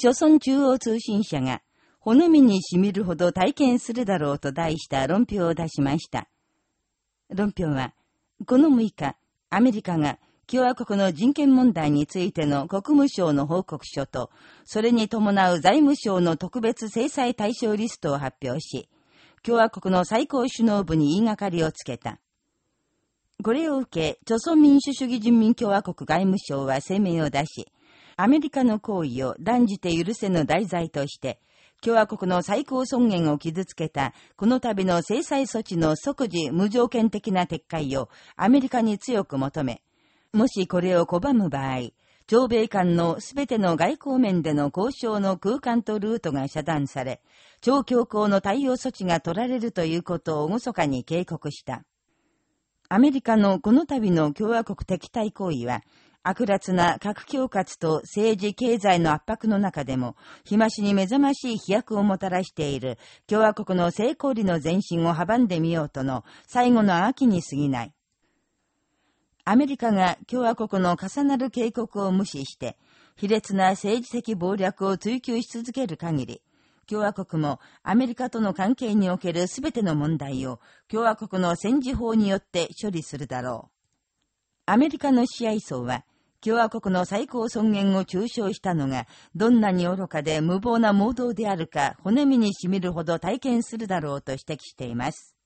朝鮮中央通信社が、骨身に染みるほど体験するだろうと題した論評を出しました。論評は、この6日、アメリカが共和国の人権問題についての国務省の報告書と、それに伴う財務省の特別制裁対象リストを発表し、共和国の最高首脳部に言いがかりをつけた。これを受け、朝鮮民主主義人民共和国外務省は声明を出し、アメリカの行為を断じて許せぬ題材として、共和国の最高尊厳を傷つけた、この度の制裁措置の即時無条件的な撤回をアメリカに強く求め、もしこれを拒む場合、朝米間のすべての外交面での交渉の空間とルートが遮断され、超強硬の対応措置が取られるということを厳かに警告した。アメリカのこの度の共和国敵対行為は、悪辣な核恐喝と政治経済の圧迫の中でも、日増しに目覚ましい飛躍をもたらしている共和国の成功理の前進を阻んでみようとの最後の秋に過ぎない。アメリカが共和国の重なる警告を無視して、卑劣な政治的暴略を追求し続ける限り、共和国もアメリカとの関係におけるすべての問題を共和国の戦時法によって処理するだろう。アメリカの支配層は、共和国の最高尊厳を中傷したのが、どんなに愚かで無謀な盲導であるか、骨身に染みるほど体験するだろうと指摘しています。